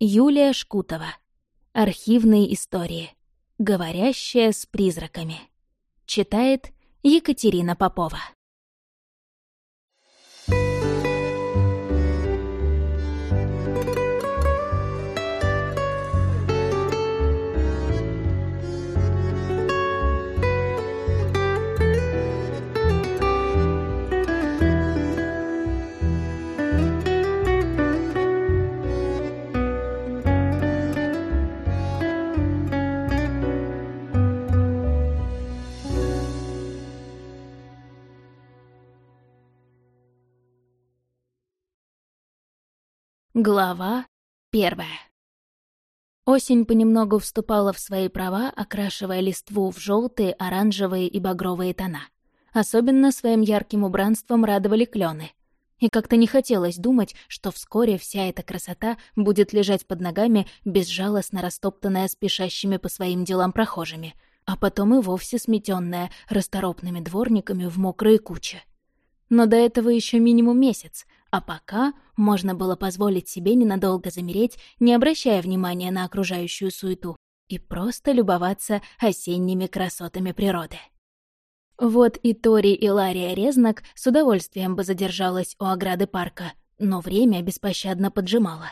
Юлия Шкутова. Архивные истории. Говорящая с призраками. Читает Екатерина Попова. Глава первая. Осень понемногу вступала в свои права, окрашивая листву в желтые, оранжевые и багровые тона. Особенно своим ярким убранством радовали клены. И как-то не хотелось думать, что вскоре вся эта красота будет лежать под ногами, безжалостно растоптанная спешащими по своим делам прохожими, а потом и вовсе сметенная расторопными дворниками в мокрые кучи. Но до этого еще минимум месяц, а пока можно было позволить себе ненадолго замереть, не обращая внимания на окружающую суету, и просто любоваться осенними красотами природы. Вот и Тори и Лария Резнак с удовольствием бы задержалась у ограды парка, но время беспощадно поджимало.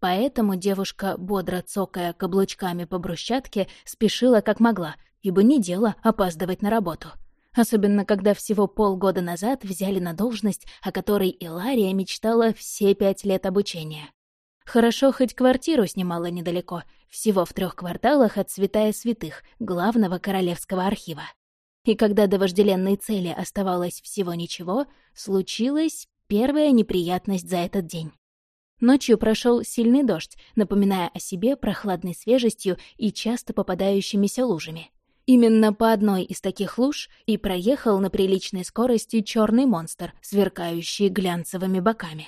Поэтому девушка, бодро цокая каблучками по брусчатке, спешила как могла, ибо не дело опаздывать на работу — Особенно, когда всего полгода назад взяли на должность, о которой Илария мечтала все пять лет обучения. Хорошо, хоть квартиру снимала недалеко, всего в трех кварталах от Святая Святых, главного королевского архива. И когда до вожделенной цели оставалось всего ничего, случилась первая неприятность за этот день. Ночью прошел сильный дождь, напоминая о себе прохладной свежестью и часто попадающимися лужами. Именно по одной из таких луж и проехал на приличной скорости черный монстр, сверкающий глянцевыми боками.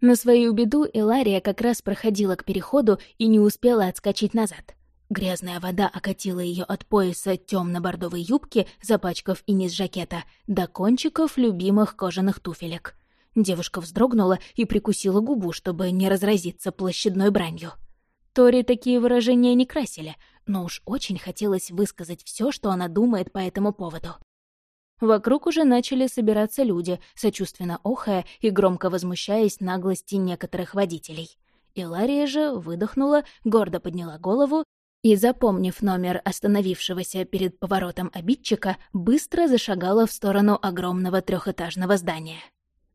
На свою беду Элария как раз проходила к переходу и не успела отскочить назад. Грязная вода окатила ее от пояса темно-бордовой юбки, запачкав и низ жакета, до кончиков любимых кожаных туфелек. Девушка вздрогнула и прикусила губу, чтобы не разразиться площадной бранью. Тори такие выражения не красили, но уж очень хотелось высказать все, что она думает по этому поводу. Вокруг уже начали собираться люди, сочувственно охая и громко возмущаясь наглости некоторых водителей. Илария же выдохнула, гордо подняла голову и, запомнив номер остановившегося перед поворотом обидчика, быстро зашагала в сторону огромного трехэтажного здания.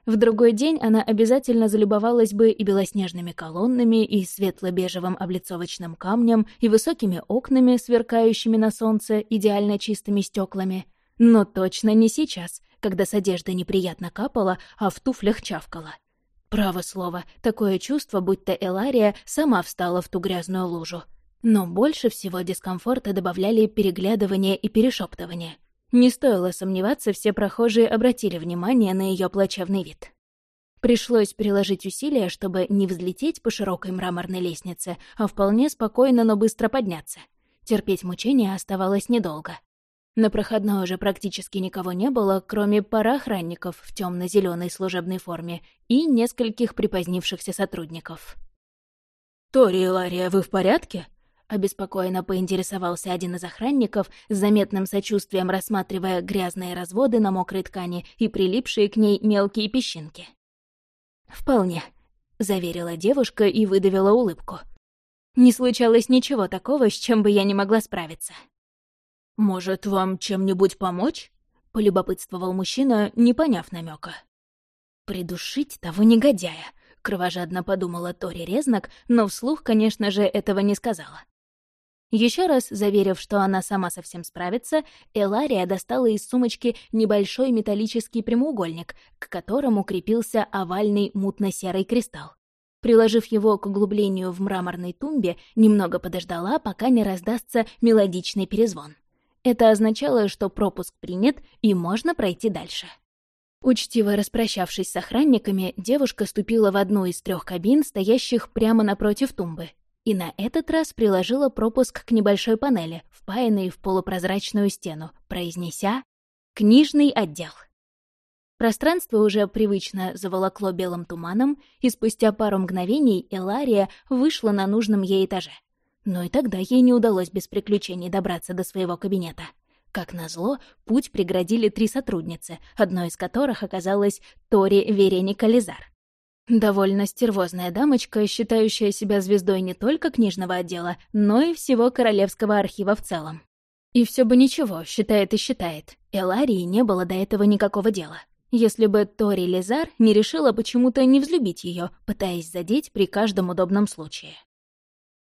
В другой день она обязательно залюбовалась бы и белоснежными колоннами, и светло-бежевым облицовочным камнем, и высокими окнами, сверкающими на солнце идеально чистыми стеклами. Но точно не сейчас, когда с одежды неприятно капала, а в туфлях чавкала. Право слово, такое чувство, будто Элария сама встала в ту грязную лужу. Но больше всего дискомфорта добавляли переглядывание и перешептывание — не стоило сомневаться, все прохожие обратили внимание на ее плачевный вид. Пришлось приложить усилия, чтобы не взлететь по широкой мраморной лестнице, а вполне спокойно, но быстро подняться. Терпеть мучения оставалось недолго. На проходной уже практически никого не было, кроме пары охранников в темно зеленой служебной форме и нескольких припозднившихся сотрудников. «Тори и Лария, вы в порядке?» Обеспокоенно поинтересовался один из охранников, с заметным сочувствием рассматривая грязные разводы на мокрой ткани и прилипшие к ней мелкие песчинки. «Вполне», — заверила девушка и выдавила улыбку. «Не случалось ничего такого, с чем бы я не могла справиться». «Может, вам чем-нибудь помочь?» — полюбопытствовал мужчина, не поняв намека. «Придушить того негодяя», — кровожадно подумала Тори Резнак, но вслух, конечно же, этого не сказала. Еще раз заверив, что она сама совсем справится, Элария достала из сумочки небольшой металлический прямоугольник, к которому крепился овальный мутно-серый кристалл. Приложив его к углублению в мраморной тумбе, немного подождала, пока не раздастся мелодичный перезвон. Это означало, что пропуск принят и можно пройти дальше. Учтиво распрощавшись с охранниками, девушка ступила в одну из трех кабин, стоящих прямо напротив тумбы, и на этот раз приложила пропуск к небольшой панели, впаянной в полупрозрачную стену, произнеся «Книжный отдел». Пространство уже привычно заволокло белым туманом, и спустя пару мгновений Элария вышла на нужном ей этаже. Но и тогда ей не удалось без приключений добраться до своего кабинета. Как назло, путь преградили три сотрудницы, одной из которых оказалась Тори Вереника Лизар. Довольно стервозная дамочка, считающая себя звездой не только книжного отдела, но и всего Королевского архива в целом. И все бы ничего, считает и считает. Эларии не было до этого никакого дела. Если бы Тори Лизар не решила почему-то не взлюбить ее, пытаясь задеть при каждом удобном случае.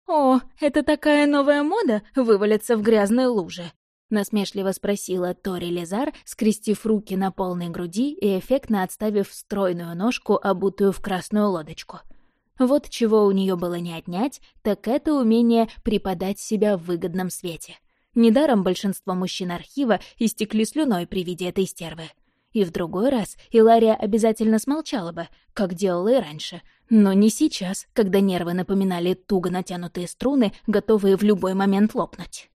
«О, это такая новая мода — вывалиться в грязные лужи?» — насмешливо спросила Тори Лизар, скрестив руки на полной груди и эффектно отставив стройную ножку, обутую в красную лодочку. Вот чего у нее было не отнять, так это умение преподать себя в выгодном свете. Недаром большинство мужчин архива истекли слюной при виде этой стервы. И в другой раз Илария обязательно смолчала бы, как делала и раньше, но не сейчас, когда нервы напоминали туго натянутые струны, готовые в любой момент лопнуть.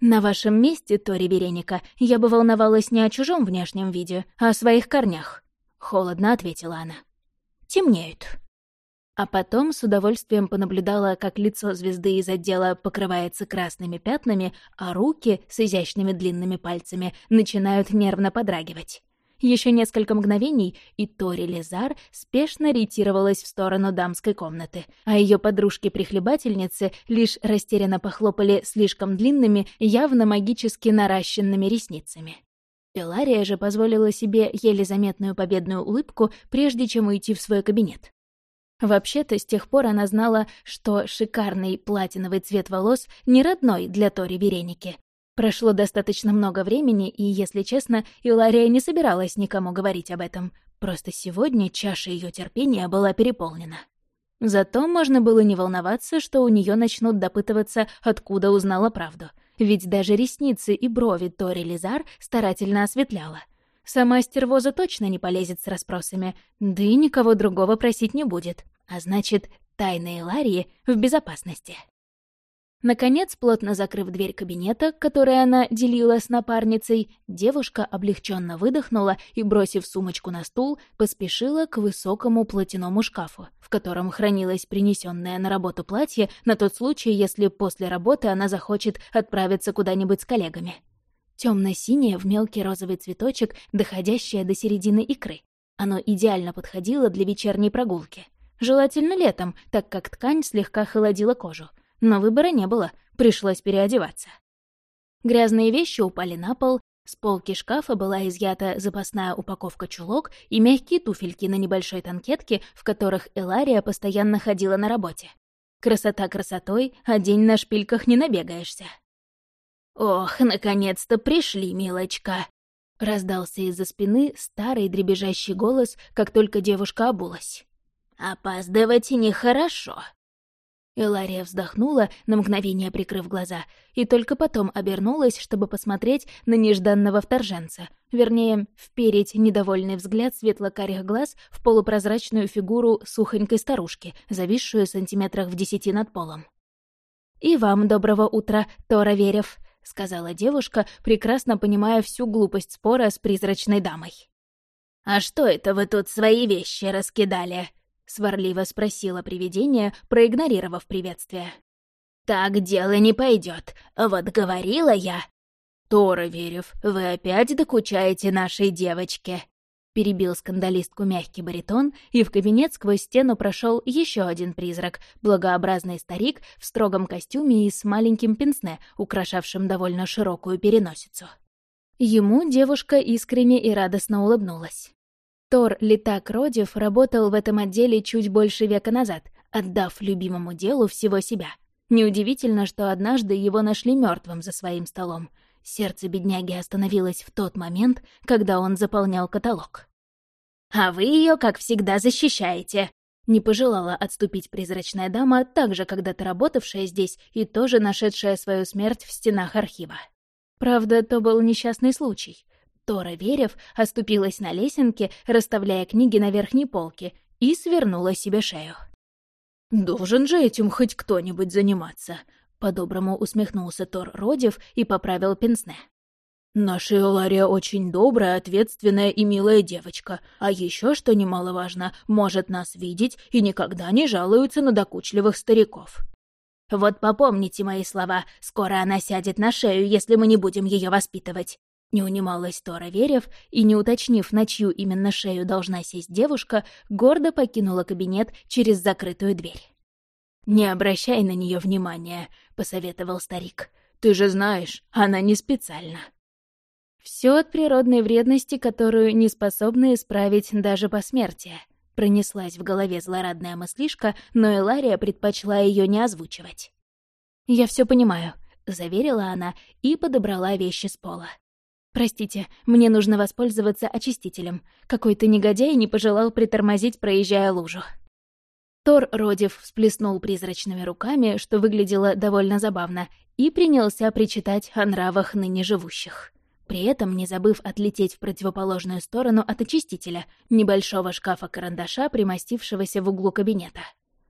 «На вашем месте, Тори Береника, я бы волновалась не о чужом внешнем виде, а о своих корнях», — холодно ответила она. «Темнеют». А потом с удовольствием понаблюдала, как лицо звезды из отдела покрывается красными пятнами, а руки с изящными длинными пальцами начинают нервно подрагивать. Еще несколько мгновений, и Тори Лизар спешно ретировалась в сторону дамской комнаты, а ее подружки-прихлебательницы лишь растерянно похлопали слишком длинными, явно магически наращенными ресницами. Пелария же позволила себе еле заметную победную улыбку, прежде чем уйти в свой кабинет. Вообще-то, с тех пор она знала, что шикарный платиновый цвет волос не родной для Тори Вереники, Прошло достаточно много времени, и, если честно, Илария не собиралась никому говорить об этом. Просто сегодня чаша ее терпения была переполнена. Зато можно было не волноваться, что у нее начнут допытываться, откуда узнала правду. Ведь даже ресницы и брови Тори Лизар старательно осветляла. Сама стервоза точно не полезет с расспросами, да и никого другого просить не будет. А значит, тайна Иларии в безопасности. Наконец, плотно закрыв дверь кабинета, которую она делила с напарницей, девушка облегченно выдохнула и, бросив сумочку на стул, поспешила к высокому платяному шкафу, в котором хранилось принесенное на работу платье на тот случай, если после работы она захочет отправиться куда-нибудь с коллегами. Темно-синее в мелкий розовый цветочек, доходящее до середины икры. Оно идеально подходило для вечерней прогулки. Желательно летом, так как ткань слегка холодила кожу — но выбора не было, пришлось переодеваться. Грязные вещи упали на пол, с полки шкафа была изъята запасная упаковка чулок и мягкие туфельки на небольшой танкетке, в которых Элария постоянно ходила на работе. Красота красотой, а день на шпильках не набегаешься. «Ох, наконец-то пришли, милочка!» Раздался из-за спины старый дребезжащий голос, как только девушка обулась. «Опаздывать нехорошо». Элария вздохнула, на мгновение прикрыв глаза, и только потом обернулась, чтобы посмотреть на нежданного вторженца. Вернее, вперить недовольный взгляд светло-карих глаз в полупрозрачную фигуру сухонькой старушки, зависшую сантиметрах в десяти над полом. «И вам доброго утра, Тора Верев», — сказала девушка, прекрасно понимая всю глупость спора с призрачной дамой. «А что это вы тут свои вещи раскидали?» — сварливо спросила привидение, проигнорировав приветствие. «Так дело не пойдет. Вот говорила я...» «Тора Верев, вы опять докучаете нашей девочке?» Перебил скандалистку мягкий баритон, и в кабинет сквозь стену прошел еще один призрак, благообразный старик в строгом костюме и с маленьким пенсне, украшавшим довольно широкую переносицу. Ему девушка искренне и радостно улыбнулась. Тор Литак Родев работал в этом отделе чуть больше века назад, отдав любимому делу всего себя. Неудивительно, что однажды его нашли мертвым за своим столом. Сердце бедняги остановилось в тот момент, когда он заполнял каталог. «А вы ее, как всегда, защищаете!» Не пожелала отступить призрачная дама, также когда-то работавшая здесь и тоже нашедшая свою смерть в стенах архива. Правда, то был несчастный случай. Тора Верев оступилась на лесенке, расставляя книги на верхней полке, и свернула себе шею. «Должен же этим хоть кто-нибудь заниматься», — по-доброму усмехнулся Тор Родев и поправил пенсне. Наша Элария очень добрая, ответственная и милая девочка, а еще, что немаловажно, может нас видеть и никогда не жалуется на докучливых стариков. Вот попомните мои слова, скоро она сядет на шею, если мы не будем ее воспитывать. Не унималась Тора, верив, и, не уточнив, на чью именно шею должна сесть девушка, гордо покинула кабинет через закрытую дверь. «Не обращай на нее внимания», — посоветовал старик. «Ты же знаешь, она не специально». Все от природной вредности, которую не способны исправить даже посмертие. Пронеслась в голове злорадная мыслишка, но Элария предпочла ее не озвучивать. «Я все понимаю», — заверила она и подобрала вещи с пола. «Простите, мне нужно воспользоваться очистителем. Какой-то негодяй не пожелал притормозить, проезжая лужу». Тор Родив всплеснул призрачными руками, что выглядело довольно забавно, и принялся причитать о нравах ныне живущих при этом не забыв отлететь в противоположную сторону от очистителя, небольшого шкафа-карандаша, примостившегося в углу кабинета.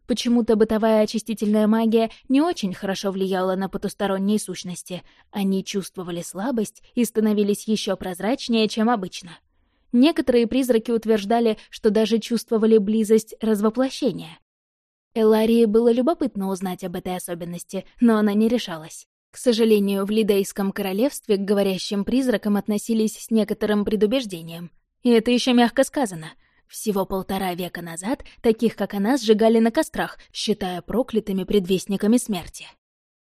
Почему-то бытовая очистительная магия не очень хорошо влияла на потусторонние сущности. Они чувствовали слабость и становились еще прозрачнее, чем обычно. Некоторые призраки утверждали, что даже чувствовали близость развоплощения. Эларии было любопытно узнать об этой особенности, но она не решалась. К сожалению, в Лидейском королевстве к говорящим призракам относились с некоторым предубеждением. И это еще мягко сказано. Всего полтора века назад таких, как она, сжигали на кострах, считая проклятыми предвестниками смерти.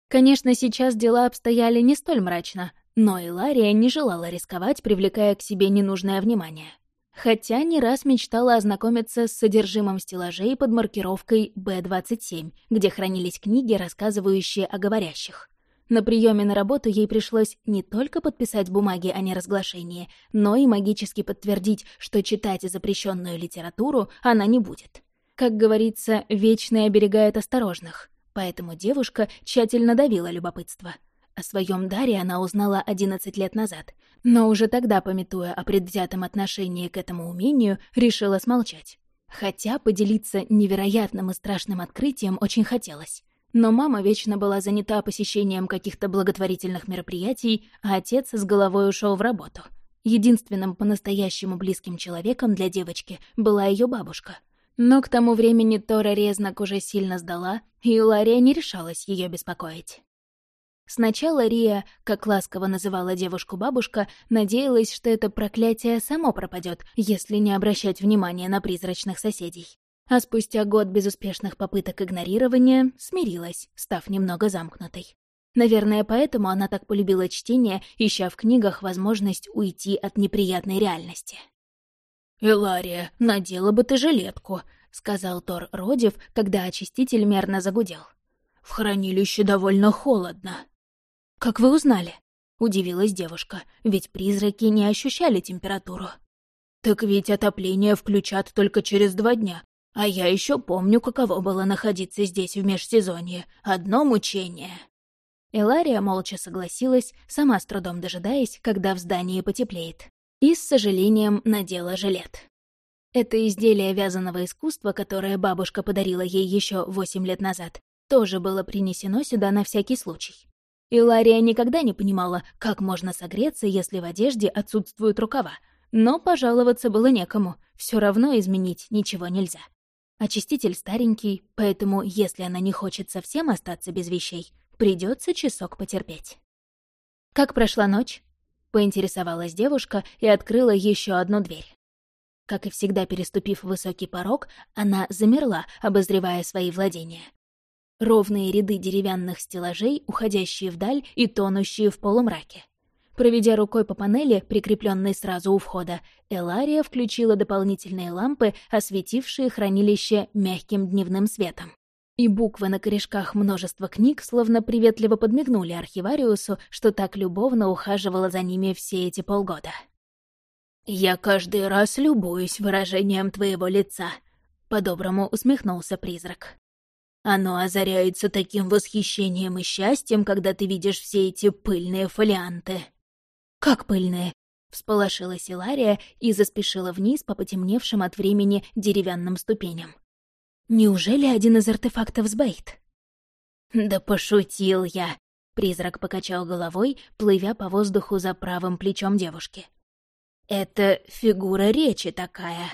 Конечно, сейчас дела обстояли не столь мрачно, но Илария не желала рисковать, привлекая к себе ненужное внимание. Хотя не раз мечтала ознакомиться с содержимым стеллажей под маркировкой «Б-27», где хранились книги, рассказывающие о говорящих. На приеме на работу ей пришлось не только подписать бумаги о неразглашении, но и магически подтвердить, что читать запрещенную литературу она не будет. Как говорится, вечное оберегает осторожных, поэтому девушка тщательно давила любопытство. О своем даре она узнала 11 лет назад, но уже тогда, пометуя о предвзятом отношении к этому умению, решила смолчать. Хотя поделиться невероятным и страшным открытием очень хотелось. Но мама вечно была занята посещением каких-то благотворительных мероприятий, а отец с головой ушел в работу. Единственным по-настоящему близким человеком для девочки была ее бабушка. Но к тому времени Тора Резнак уже сильно сдала, и Лария не решалась ее беспокоить. Сначала Рия, как ласково называла девушку бабушка, надеялась, что это проклятие само пропадет, если не обращать внимания на призрачных соседей а спустя год безуспешных попыток игнорирования смирилась, став немного замкнутой. Наверное, поэтому она так полюбила чтение, ища в книгах возможность уйти от неприятной реальности. «Элария, надела бы ты жилетку», — сказал Тор Родив, когда очиститель мерно загудел. «В хранилище довольно холодно». «Как вы узнали?» — удивилась девушка, ведь призраки не ощущали температуру. «Так ведь отопление включат только через два дня, а я еще помню, каково было находиться здесь в межсезонье. Одно мучение. Элария молча согласилась, сама с трудом дожидаясь, когда в здании потеплеет. И с сожалением надела жилет. Это изделие вязаного искусства, которое бабушка подарила ей еще восемь лет назад, тоже было принесено сюда на всякий случай. Илария никогда не понимала, как можно согреться, если в одежде отсутствуют рукава, но пожаловаться было некому, все равно изменить ничего нельзя. Очиститель старенький, поэтому, если она не хочет совсем остаться без вещей, придется часок потерпеть. «Как прошла ночь?» — поинтересовалась девушка и открыла еще одну дверь. Как и всегда переступив высокий порог, она замерла, обозревая свои владения. Ровные ряды деревянных стеллажей, уходящие вдаль и тонущие в полумраке. Проведя рукой по панели, прикрепленной сразу у входа, Элария включила дополнительные лампы, осветившие хранилище мягким дневным светом. И буквы на корешках множества книг словно приветливо подмигнули архивариусу, что так любовно ухаживала за ними все эти полгода. «Я каждый раз любуюсь выражением твоего лица», — по-доброму усмехнулся призрак. «Оно озаряется таким восхищением и счастьем, когда ты видишь все эти пыльные фолианты». «Как пыльные?» — всполошилась Илария и заспешила вниз по потемневшим от времени деревянным ступеням. «Неужели один из артефактов сбоит?» «Да пошутил я!» Призрак покачал головой, плывя по воздуху за правым плечом девушки. «Это фигура речи такая».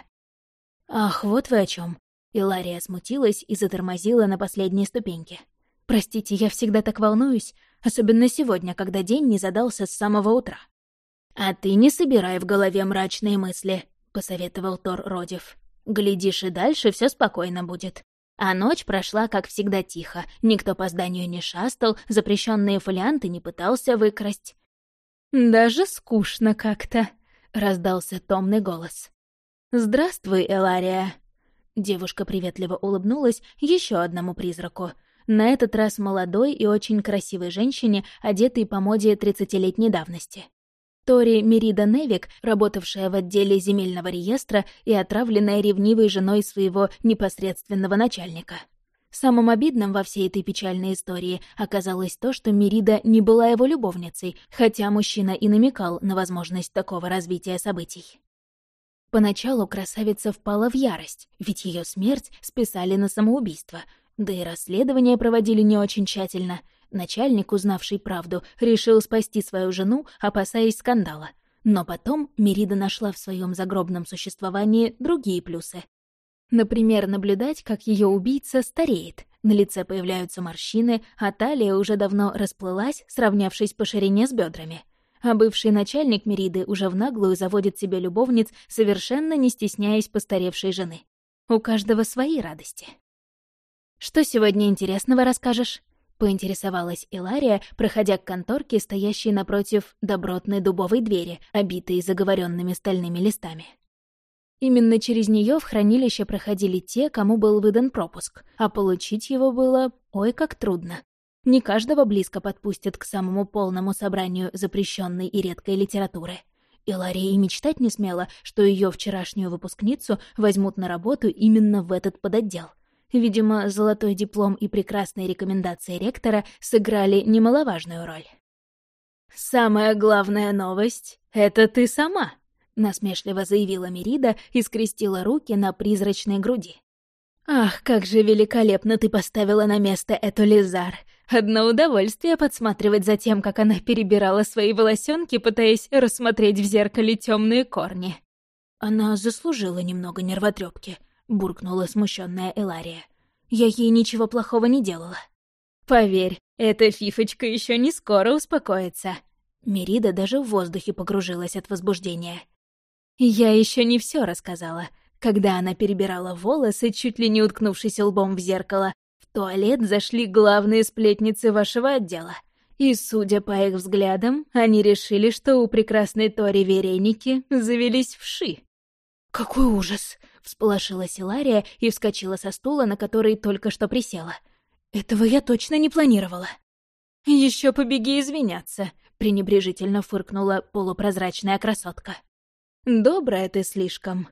«Ах, вот вы о чем. Илария смутилась и затормозила на последней ступеньке. «Простите, я всегда так волнуюсь, особенно сегодня, когда день не задался с самого утра». «А ты не собирай в голове мрачные мысли», — посоветовал Тор Родив. «Глядишь, и дальше все спокойно будет. А ночь прошла, как всегда, тихо. Никто по зданию не шастал, запрещенные фолианты не пытался выкрасть. «Даже скучно как-то», — раздался томный голос. «Здравствуй, Элария». Девушка приветливо улыбнулась еще одному призраку. На этот раз молодой и очень красивой женщине, одетой по моде тридцатилетней давности. Тори Мерида Невик, работавшая в отделе земельного реестра и отравленная ревнивой женой своего непосредственного начальника. Самым обидным во всей этой печальной истории оказалось то, что Мерида не была его любовницей, хотя мужчина и намекал на возможность такого развития событий. Поначалу красавица впала в ярость, ведь ее смерть списали на самоубийство, да и расследование проводили не очень тщательно — Начальник, узнавший правду, решил спасти свою жену, опасаясь скандала. Но потом Мерида нашла в своем загробном существовании другие плюсы. Например, наблюдать, как ее убийца стареет. На лице появляются морщины, а талия уже давно расплылась, сравнявшись по ширине с бедрами. А бывший начальник Мериды уже в наглую заводит себе любовниц, совершенно не стесняясь постаревшей жены. У каждого свои радости. «Что сегодня интересного расскажешь?» Поинтересовалась Илария, проходя к конторке, стоящей напротив добротной дубовой двери, обитой заговоренными стальными листами. Именно через нее в хранилище проходили те, кому был выдан пропуск, а получить его было ой как трудно. Не каждого близко подпустят к самому полному собранию запрещенной и редкой литературы. Илария и мечтать не смела, что ее вчерашнюю выпускницу возьмут на работу именно в этот подотдел. Видимо, золотой диплом и прекрасные рекомендации ректора сыграли немаловажную роль. «Самая главная новость — это ты сама», — насмешливо заявила Мерида и скрестила руки на призрачной груди. «Ах, как же великолепно ты поставила на место эту Лизар! Одно удовольствие подсматривать за тем, как она перебирала свои волосенки, пытаясь рассмотреть в зеркале темные корни». Она заслужила немного нервотрепки, буркнула смущенная Элария. «Я ей ничего плохого не делала». «Поверь, эта фифочка еще не скоро успокоится». Мерида даже в воздухе погружилась от возбуждения. «Я еще не все рассказала. Когда она перебирала волосы, чуть ли не уткнувшись лбом в зеркало, в туалет зашли главные сплетницы вашего отдела. И, судя по их взглядам, они решили, что у прекрасной Тори Вереники завелись вши. «Какой ужас!» — всполошилась Илария и вскочила со стула, на который только что присела. «Этого я точно не планировала». Еще побеги извиняться», — пренебрежительно фыркнула полупрозрачная красотка. «Добрая ты слишком».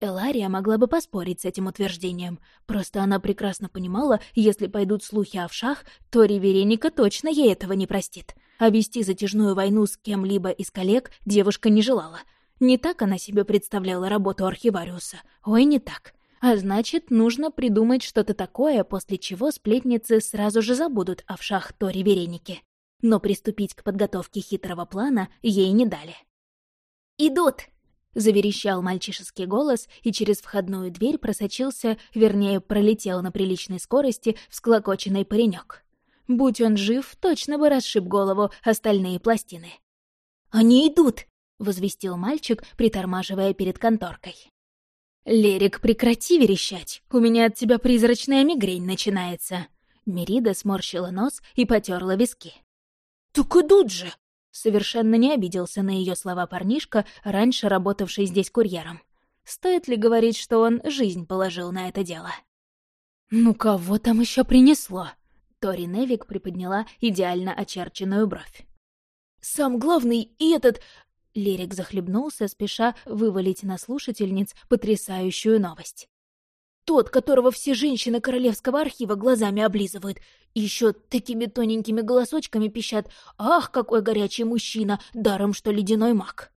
Элария могла бы поспорить с этим утверждением, просто она прекрасно понимала, если пойдут слухи о вшах, то Ривереника точно ей этого не простит. А вести затяжную войну с кем-либо из коллег девушка не желала — не так она себе представляла работу архивариуса. Ой, не так. А значит, нужно придумать что-то такое, после чего сплетницы сразу же забудут о вшах Тори Вереники. Но приступить к подготовке хитрого плана ей не дали. «Идут!» — заверещал мальчишеский голос, и через входную дверь просочился, вернее, пролетел на приличной скорости всклокоченный паренек. Будь он жив, точно бы расшиб голову остальные пластины. «Они идут!» Возвестил мальчик, притормаживая перед конторкой. «Лерик, прекрати верещать, у меня от тебя призрачная мигрень начинается». Мерида сморщила нос и потерла виски. «Так идут же!» Совершенно не обиделся на ее слова парнишка, раньше работавший здесь курьером. Стоит ли говорить, что он жизнь положил на это дело? «Ну кого там еще принесло?» Тори Невик приподняла идеально очерченную бровь. «Сам главный и этот... Лерик захлебнулся, спеша вывалить на слушательниц потрясающую новость. «Тот, которого все женщины Королевского архива глазами облизывают, еще такими тоненькими голосочками пищат «Ах, какой горячий мужчина, даром что ледяной маг!»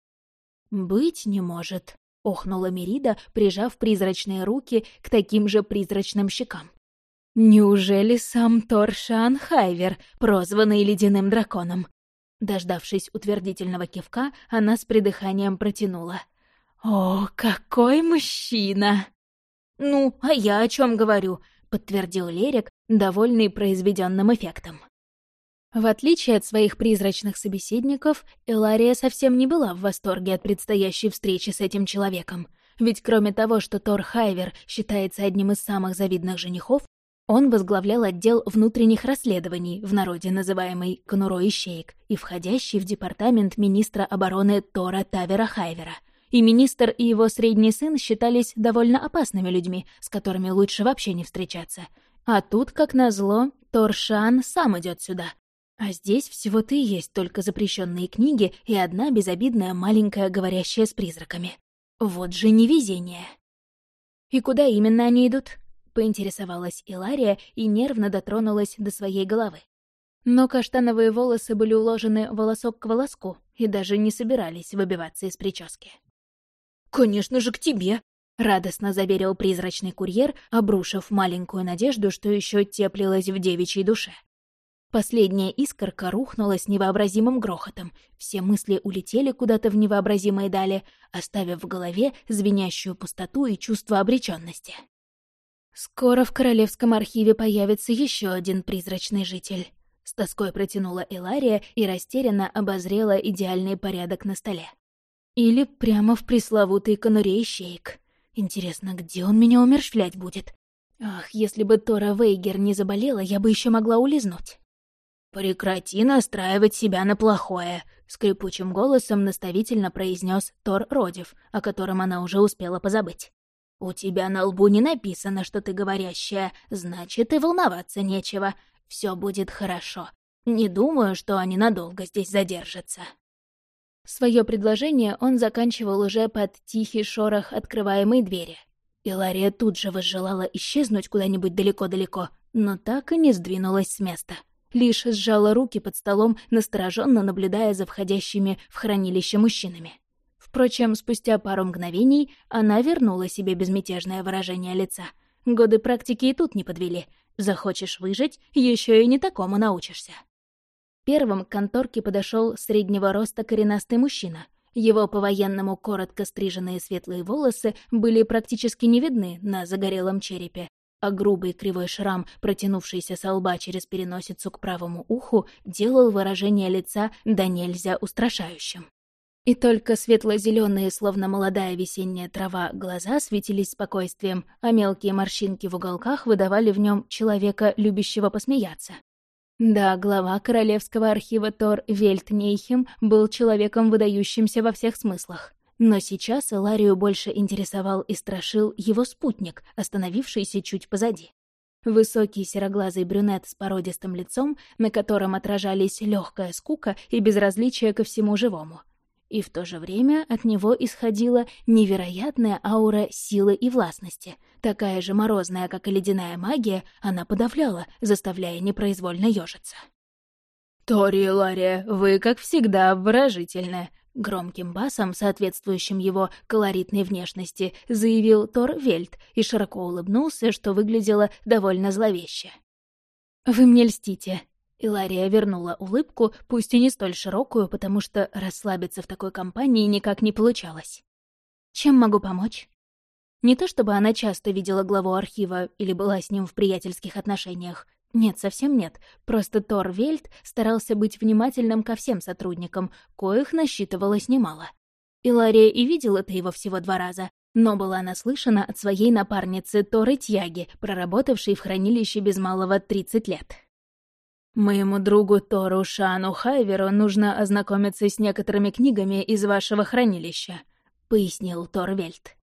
«Быть не может», — охнула Мерида, прижав призрачные руки к таким же призрачным щекам. Неужели сам Торшан Хайвер, прозванный Ледяным Драконом? Дождавшись утвердительного кивка, она с придыханием протянула. «О, какой мужчина!» «Ну, а я о чем говорю?» — подтвердил Лерик, довольный произведенным эффектом. В отличие от своих призрачных собеседников, Элария совсем не была в восторге от предстоящей встречи с этим человеком. Ведь кроме того, что Тор Хайвер считается одним из самых завидных женихов, он возглавлял отдел внутренних расследований, в народе называемый «Конуро Ищеек», и входящий в департамент министра обороны Тора Тавера Хайвера. И министр и его средний сын считались довольно опасными людьми, с которыми лучше вообще не встречаться. А тут, как назло, Торшан сам идет сюда. А здесь всего-то и есть только запрещенные книги и одна безобидная маленькая говорящая с призраками. Вот же невезение. И куда именно они идут? Поинтересовалась Илария и нервно дотронулась до своей головы. Но каштановые волосы были уложены волосок к волоску и даже не собирались выбиваться из прически. «Конечно же, к тебе!» — радостно заверил призрачный курьер, обрушив маленькую надежду, что еще теплилась в девичьей душе. Последняя искорка рухнула с невообразимым грохотом. Все мысли улетели куда-то в невообразимые дали, оставив в голове звенящую пустоту и чувство обреченности. «Скоро в Королевском архиве появится еще один призрачный житель», — с тоской протянула Элария и растерянно обозрела идеальный порядок на столе. «Или прямо в пресловутый конуре ищеек. Интересно, где он меня умерщвлять будет? Ах, если бы Тора Вейгер не заболела, я бы еще могла улизнуть». «Прекрати настраивать себя на плохое», — скрипучим голосом наставительно произнес Тор Родив, о котором она уже успела позабыть. «У тебя на лбу не написано, что ты говорящая, значит, и волноваться нечего. Все будет хорошо. Не думаю, что они надолго здесь задержатся». Свое предложение он заканчивал уже под тихий шорох открываемой двери. И Лария тут же возжелала исчезнуть куда-нибудь далеко-далеко, но так и не сдвинулась с места. Лишь сжала руки под столом, настороженно наблюдая за входящими в хранилище мужчинами. Впрочем, спустя пару мгновений она вернула себе безмятежное выражение лица. Годы практики и тут не подвели. Захочешь выжить, еще и не такому научишься. Первым к конторке подошел среднего роста коренастый мужчина. Его по-военному коротко стриженные светлые волосы были практически не видны на загорелом черепе, а грубый кривой шрам, протянувшийся со лба через переносицу к правому уху, делал выражение лица да нельзя устрашающим. И только светло-зеленые, словно молодая весенняя трава, глаза светились спокойствием, а мелкие морщинки в уголках выдавали в нем человека, любящего посмеяться. Да, глава Королевского архива Тор Вельтнейхем был человеком, выдающимся во всех смыслах. Но сейчас Эларию больше интересовал и страшил его спутник, остановившийся чуть позади. Высокий сероглазый брюнет с породистым лицом, на котором отражались легкая скука и безразличие ко всему живому — и в то же время от него исходила невероятная аура силы и властности. Такая же морозная, как и ледяная магия, она подавляла, заставляя непроизвольно ёжиться. «Тори Лария, вы, как всегда, обворожительны», — громким басом, соответствующим его колоритной внешности, заявил Тор Вельт и широко улыбнулся, что выглядело довольно зловеще. «Вы мне льстите», Илария вернула улыбку, пусть и не столь широкую, потому что расслабиться в такой компании никак не получалось. «Чем могу помочь?» Не то чтобы она часто видела главу архива или была с ним в приятельских отношениях. Нет, совсем нет. Просто Тор Вельт старался быть внимательным ко всем сотрудникам, коих насчитывалось немало. Илария и видела это его всего два раза, но была наслышана от своей напарницы Торы Тьяги, проработавшей в хранилище без малого 30 лет. «Моему другу Тору Шану Хайверу нужно ознакомиться с некоторыми книгами из вашего хранилища», — пояснил Торвельд.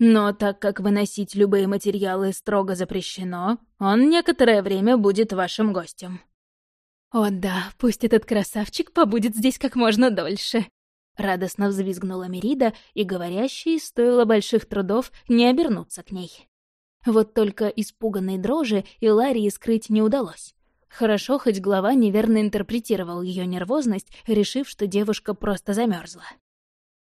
«Но так как выносить любые материалы строго запрещено, он некоторое время будет вашим гостем». «О да, пусть этот красавчик побудет здесь как можно дольше», — радостно взвизгнула Мерида, и говорящей стоило больших трудов не обернуться к ней. Вот только испуганной дрожи Иларии скрыть не удалось. Хорошо, хоть глава неверно интерпретировал ее нервозность, решив, что девушка просто замерзла.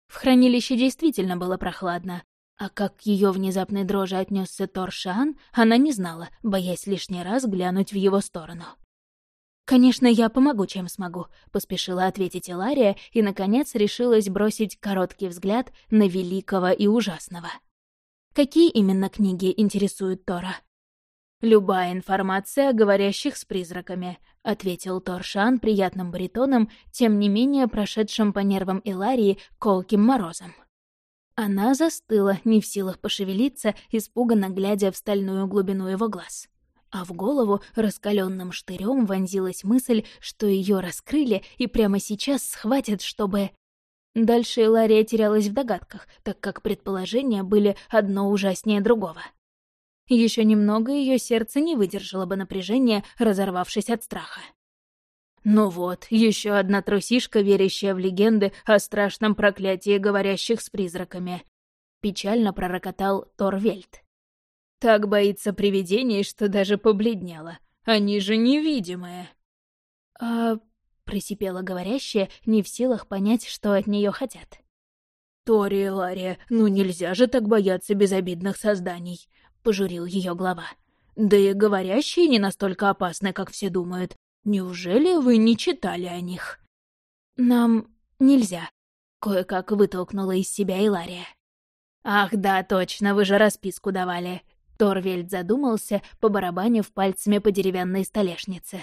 В хранилище действительно было прохладно. А как к ее внезапной дрожи отнесся Торшан, она не знала, боясь лишний раз глянуть в его сторону. «Конечно, я помогу, чем смогу», — поспешила ответить Илария и, наконец, решилась бросить короткий взгляд на великого и ужасного. «Какие именно книги интересуют Тора?» «Любая информация о говорящих с призраками», — ответил Торшан приятным баритоном, тем не менее прошедшим по нервам Иларии колким морозом. Она застыла, не в силах пошевелиться, испуганно глядя в стальную глубину его глаз. А в голову раскаленным штырем вонзилась мысль, что ее раскрыли и прямо сейчас схватят, чтобы... Дальше Илария терялась в догадках, так как предположения были одно ужаснее другого. Еще немного ее сердце не выдержало бы напряжения, разорвавшись от страха. Ну вот, еще одна трусишка, верящая в легенды о страшном проклятии говорящих с призраками. Печально пророкотал Торвельд. Так боится привидений, что даже побледнела. Они же невидимые. А... Присипела говорящая, не в силах понять, что от нее хотят. «Тори Лария, ну нельзя же так бояться безобидных созданий», — пожурил ее глава. «Да и говорящие не настолько опасны, как все думают. Неужели вы не читали о них?» «Нам нельзя», — кое-как вытолкнула из себя Илария. «Ах да, точно, вы же расписку давали». Торвельд задумался, побарабанив пальцами по деревянной столешнице.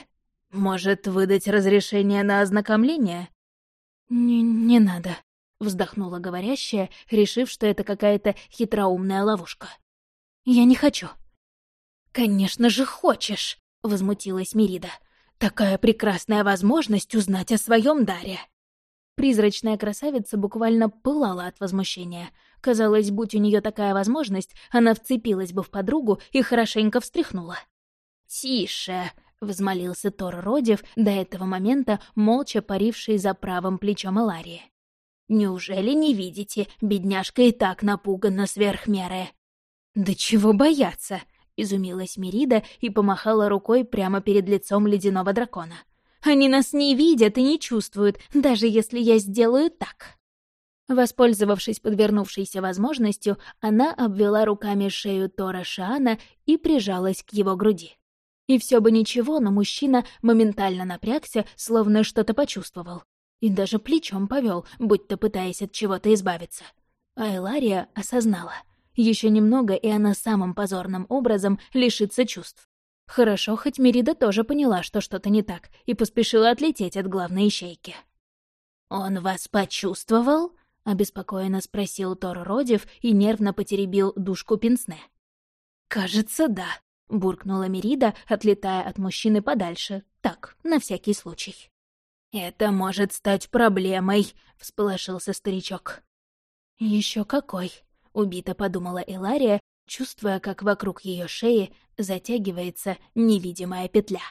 «Может, выдать разрешение на ознакомление?» «Не, не надо», — вздохнула говорящая, решив, что это какая-то хитроумная ловушка. «Я не хочу». «Конечно же хочешь», — возмутилась Мирида. Такая прекрасная возможность узнать о своем даре. Призрачная красавица буквально пылала от возмущения. Казалось, будь у нее такая возможность, она вцепилась бы в подругу и хорошенько встряхнула. «Тише!» — взмолился Тор Родев, до этого момента молча паривший за правым плечом Эларии. «Неужели не видите? Бедняжка и так напугана сверх меры». «Да чего бояться?» — изумилась Мирида и помахала рукой прямо перед лицом ледяного дракона. «Они нас не видят и не чувствуют, даже если я сделаю так». Воспользовавшись подвернувшейся возможностью, она обвела руками шею Тора Шаана и прижалась к его груди. И все бы ничего, но мужчина моментально напрягся, словно что-то почувствовал. И даже плечом повел, будто пытаясь от чего-то избавиться. А Элария осознала — еще немного, и она самым позорным образом лишится чувств. Хорошо, хоть Мерида тоже поняла, что что-то не так, и поспешила отлететь от главной ищейки. «Он вас почувствовал?» — обеспокоенно спросил Тор Родив и нервно потеребил душку Пинсне. «Кажется, да», — буркнула Мерида, отлетая от мужчины подальше. Так, на всякий случай. «Это может стать проблемой», — всполошился старичок. Еще какой», убито подумала Элария, чувствуя, как вокруг ее шеи затягивается невидимая петля.